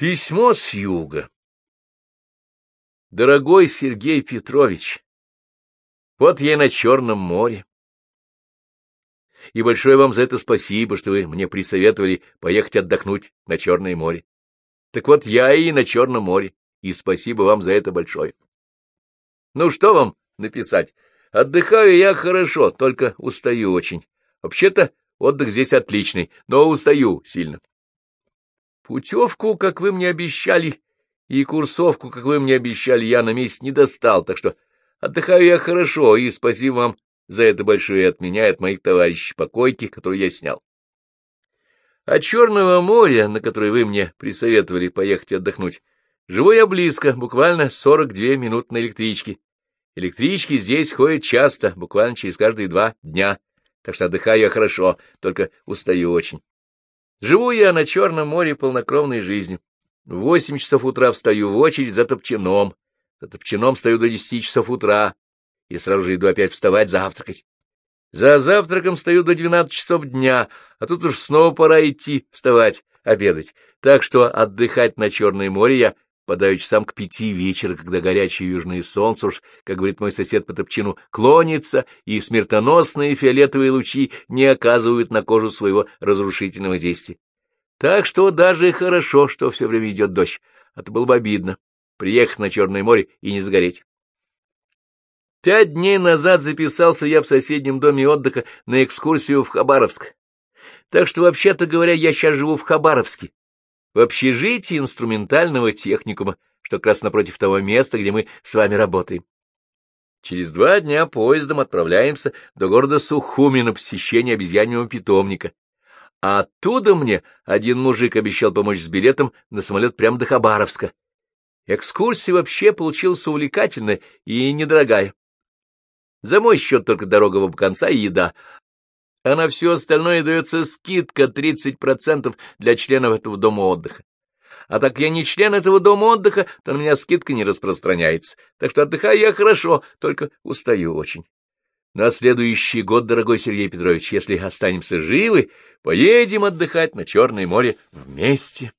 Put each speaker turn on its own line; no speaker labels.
Письмо с юга. Дорогой Сергей Петрович, вот я на Черном море. И большое вам за это спасибо, что вы мне присоветовали поехать отдохнуть на Черное море. Так вот я и на Черном море, и спасибо вам за это большое. Ну, что вам написать? Отдыхаю я хорошо, только устаю очень. Вообще-то отдых здесь отличный, но устаю сильно. Путевку, как вы мне обещали, и курсовку, как вы мне обещали, я на месяц не достал, так что отдыхаю я хорошо, и спасибо вам за это большое от меня и от моих товарищей по койке, которую я снял. А Черного моря, на которое вы мне присоветовали поехать отдохнуть, живу я близко, буквально 42 минут на электричке. Электрички здесь ходят часто, буквально через каждые два дня, так что отдыхаю я хорошо, только устаю очень. Живу я на Черном море полнокровной жизнью. В восемь часов утра встаю в очередь за топчаном. За топчаном стою до десяти часов утра и сразу же иду опять вставать завтракать. За завтраком стою до двенадцати часов дня, а тут уж снова пора идти вставать, обедать. Так что отдыхать на Черное море я подаю часам к пяти вечера, когда горячее южное солнце уж, как говорит мой сосед по топчину, клонится, и смертоносные фиолетовые лучи не оказывают на кожу своего разрушительного действия. Так что даже хорошо, что все время идет дождь, а то было бы обидно приехать на Черное море и не сгореть. Пять дней назад записался я в соседнем доме отдыха на экскурсию в Хабаровск. Так что, вообще-то говоря, я сейчас живу в Хабаровске, в общежитии инструментального техникума, что как раз напротив того места, где мы с вами работаем. Через два дня поездом отправляемся до города Сухуми на посещение обезьяньего питомника. А оттуда мне один мужик обещал помочь с билетом на самолет прямо до Хабаровска. Экскурсия вообще получилась увлекательная и недорогая. За мой счет только дорога в конца и еда, а на все остальное дается скидка 30% для членов этого дома отдыха. А так я не член этого дома отдыха, то на меня скидка не распространяется. Так что отдыхаю я хорошо, только устаю очень. На следующий год, дорогой Сергей Петрович, если останемся живы, поедем отдыхать на Черное море вместе.